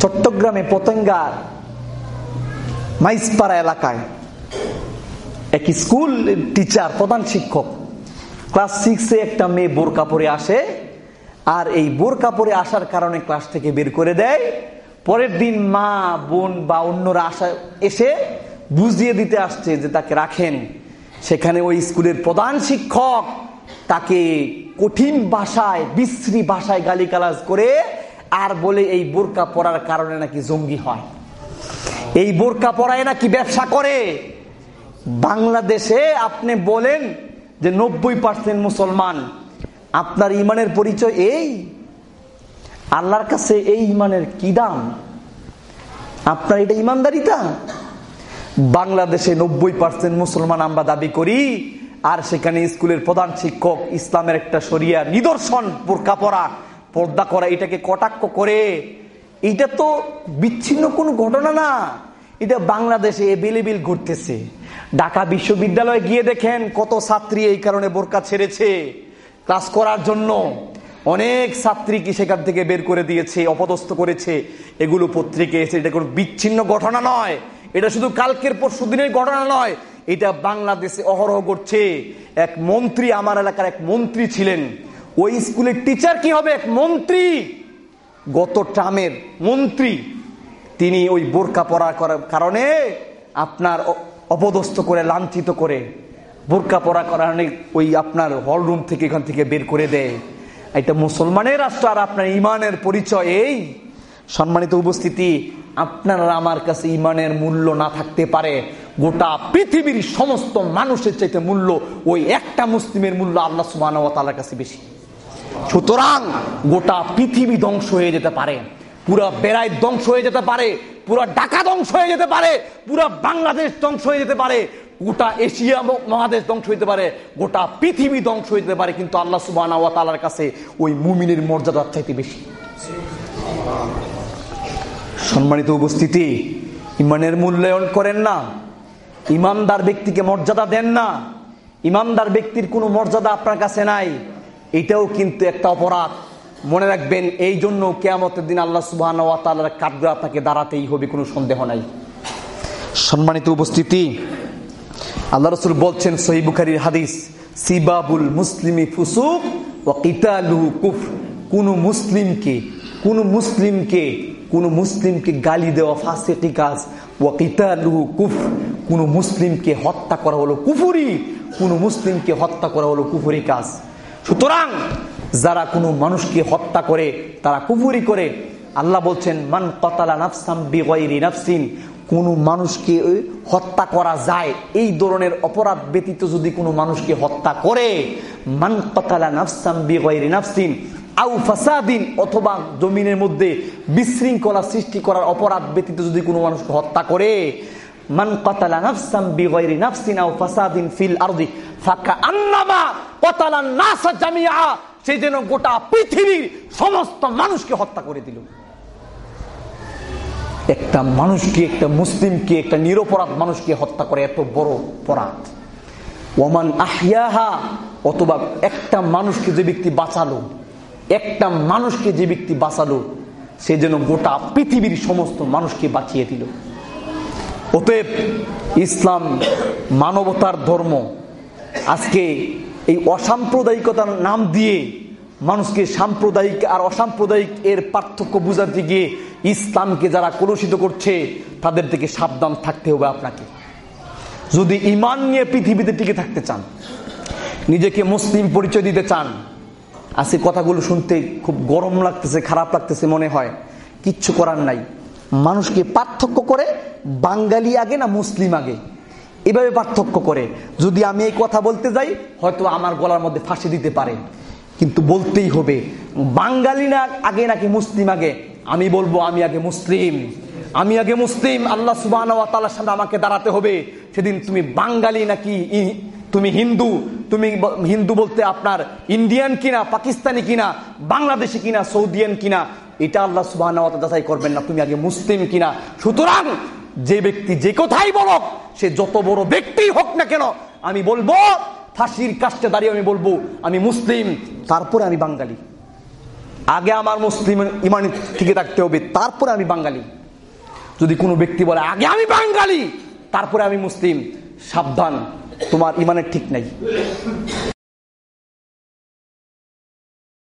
চট্টগ্রামে পতঙ্গার মাইসপাড়া এলাকায় এক স্কুল টিচার, প্রধান শিক্ষক। ক্লাস সিক্সে একটা মেয়ে বোরকা পরে আসে আর এই বোরকা পরে আসার কারণে ক্লাস থেকে বের করে দেয়। পরের দিন মা, বোন বা অন্যরা আসা, এসে বুঝিয়ে দিতে আসছে যে তাকে রাখেন। সেখানে ওই স্কুলের প্রধান শিক্ষক তাকে কঠিন ভাষায়, বিশ্রী ভাষায় গালিগালাজ করে আর বলে এই বোরকা পরার কারণে নাকি জঙ্গি হয়। এই বোরকা পরায় নাকি ব্যবসা করে। বাংলাদেশে আপনি বলেন যে নব্বই পার্সেন্ট মুসলমান, আপনার ইমানের পরিচয় এই? আল্লাহর কাছে এই ইমানের কি দাম? আপনার এটা ইমানদারিতা? বাংলাদেশে নব্বই পার্সেন্ট মুসলমান আমরা দাবি করি, আর সেখানে স্কুলের প্রধান শিক্ষক ইসলামের একটা সরিয়া নিদর্শন বোরকা পরা। পর্দা করা, এটাকে কটাক্ষ করে। এটা তো বিচ্ছিন্ন কোনো ঘটনা না। এটা বাংলাদেশে এভেলেবেল ঘটতেছে। ঢাকা বিশ্ববিদ্যালয়ে গিয়ে দেখেন কত ছাত্রী এই কারণে বোরকা ছেড়েছে। ক্লাস করার জন্য অনেক ছাত্রীকে সেখান থেকে বের করে দিয়েছে, অপদস্থ করেছে। এগুলো পত্রিকা এসে এটা কোনো বিচ্ছিন্ন ঘটনা নয়। এটা শুধু কালকের পরশু দিনের ঘটনা নয়। এটা বাংলাদেশে অহরহ করছে এক মন্ত্রী, আমার এলাকার এক মন্ত্রী ছিলেন। ওই স্কুলের টিচার কি হবে? এক মন্ত্রী। গত ট্রামের মন্ত্রী। তিনি ওই বোরকা পরা করার কারণে আপনার অপদস্থ করে, লাঞ্ছিত করে বোরকা পরা কারণে ওই আপনার হল রুম থেকে এখান থেকে বের করে দেয়। এটা মুসলমানের রাষ্ট্র আর আপনার ইমানের পরিচয় এই। সম্মানিত উপস্থিতি, আপনার আমার কাছে ইমানের মূল্য না থাকতে পারে। গোটা পৃথিবীর সমস্ত মানুষের চাইতে মূল্য ওই একটা মুসলিমের মূল্য আল্লাহ সুবাহর কাছে বেশি। সুতরাং গোটা পৃথিবী ধ্বংস হয়ে যেতে পারে। পুরা বেড়ায় ধ্বংস হয়ে যেতে পারে, পুরা ঢাকা ধ্বংস হয়ে যেতে পারে, পুরা বাংলাদেশ ধ্বংস হয়ে যেতে পারে, গোটা এশিয়া মহাদেশ ধ্বংস হইতে পারে, গোটা পৃথিবী ধ্বংস হইতে পারে, কিন্তু আল্লাহ সুবাহ কাছে ওই মুমিনের মর্যাদার চাইতে বেশি। সম্মানিত উপস্থিতি, ইমানের মূল্যায়ন করেন না, ইমানদার ব্যক্তিকে মর্যাদা দেন না, ইমানদার ব্যক্তির কোনো মর্যাদা আপনার কাছে নাই। এটাও কিন্তু একটা অপরাধ। মনে রাখবেন, এই জন্য কেয়ামতের দিন আল্লাহ সুবাহ কাঠগড় আপনাকে দাঁড়াতেই হবে, কোনো সন্দেহ নাই। সম্মানিত উপস্থিতি, আল্লাহ রসুল বলছেন সহিবুখারির হাদিস, সিবাবুল মুসলিমি ফুসুক ও কিতালুহু কুফ কোন মুসলিমকে কোন মুসলিমকে কোন মুসলিমকে গালি দেওয়া ফাঁসেটি কাজ ও কিতালুহু কুফ কোন মুসলিমকে হত্যা করা হলো কুফুরি, কোন মুসলিমকে হত্যা করা হলো কুফুরি কাজ। সুতরাং যারা কোনো মানুষকে হত্যা করে, তারা কুফুরি করে, আল্লাহ বলছেন, মান কতালা নাফসাম বিগয়রি নাফসিন কোনো মানুষকে হত্যা করা যায়। এই ধরনের অপরাধ ব্যতীত যদি কোনো মানুষকে হত্যা করে, মান কতালা নাফসাম বিগয়রি নাফসিন আউ ফাসাদিন, অথবা জমিনের মধ্যে বিশৃঙ্খলা সৃষ্টি করার অপরাধ ব্যতীত যদি কোনো মানুষকে হত্যা করে, মান কতালা নাফসাম বিগয়রি নাফসিন আউ ফাসাদিন ফিল আরদি ফাকা আন্নামা জামিয়া যেন গোটা পৃথিবীর সমস্ত মানুষকে হত্যা করে দিল। একটা মানুষকে একটা মুসলিমকে একটা নিরপরাধ মানুষকে হত্যা করে এত বড় অপরাধ? ওমান আহিয়াহা অথবা একটা মানুষকে যে ব্যক্তি বাঁচালো, একটা মানুষকে যে ব্যক্তি বাঁচালো, সে যেন গোটা পৃথিবীর সমস্ত মানুষকে বাঁচিয়ে দিল। অতএব ইসলাম মানবতার ধর্ম আজকে এই অসাম্প্রদায়িকতার নাম দিয়ে মানুষকে সাম্প্রদায়িক আর অসাম্প্রদায়িক এর পার্থক্য বুঝাতে গিয়ে ইসলামকে যারা কলুষিত করছে, তাদের থেকে সাবধান থাকতে হবে আপনাকে। যদি ইমান নিয়ে পৃথিবীতে টিকে থাকতে চান, নিজেকে মুসলিম পরিচয় দিতে চান আজকে কথাগুলো শুনতে খুব গরম লাগতেছে, খারাপ লাগতেছে মনে হয়, কিচ্ছু করার নাই। মানুষকে পার্থক্য করে বাঙালি আগে না মুসলিম আগে? এভাবে পার্থক্য করে। যদি আমি এই কথা বলতে যাই, হয়তো আমার গলার মধ্যে ফাঁসি দিতে পারে। কিন্তু বলতেই হবে, বাঙালি না আগে নাকি মুসলিম আগে? আমি বলব, আমি আগে মুসলিম। আমি আগে মুসলিম, আল্লাহ সুবাহ সামনে আমাকে দাঁড়াতে হবে। সেদিন তুমি বাঙালি নাকি তুমি হিন্দু? তুমি হিন্দু বলতে আপনার ইন্ডিয়ান কিনা, পাকিস্তানি কিনা, বাংলাদেশি কিনা, সৌদিয়ান কিনা? এটা আল্লাহ সুবাহ যাচাই করবেন না, তুমি আগে মুসলিম কিনা। সুতরাং যে ব্যক্তি যে কোথায় বলক, সে যত বড় ব্যক্তি হোক না কেন, আমি বলব, ফাঁসির কাজটা দাঁড়িয়ে আমি বলব, আমি মুসলিম, তারপরে আমি বাঙালি। আগে আমার মুসলিম ইমানি টিকে থাকতে হবে, তারপরে আমি বাঙালি। যদি কোনো ব্যক্তি বলে, আগে আমি বাঙালি, তারপরে আমি মুসলিম, সাবধান, তোমার ইমানের ঠিক নাই।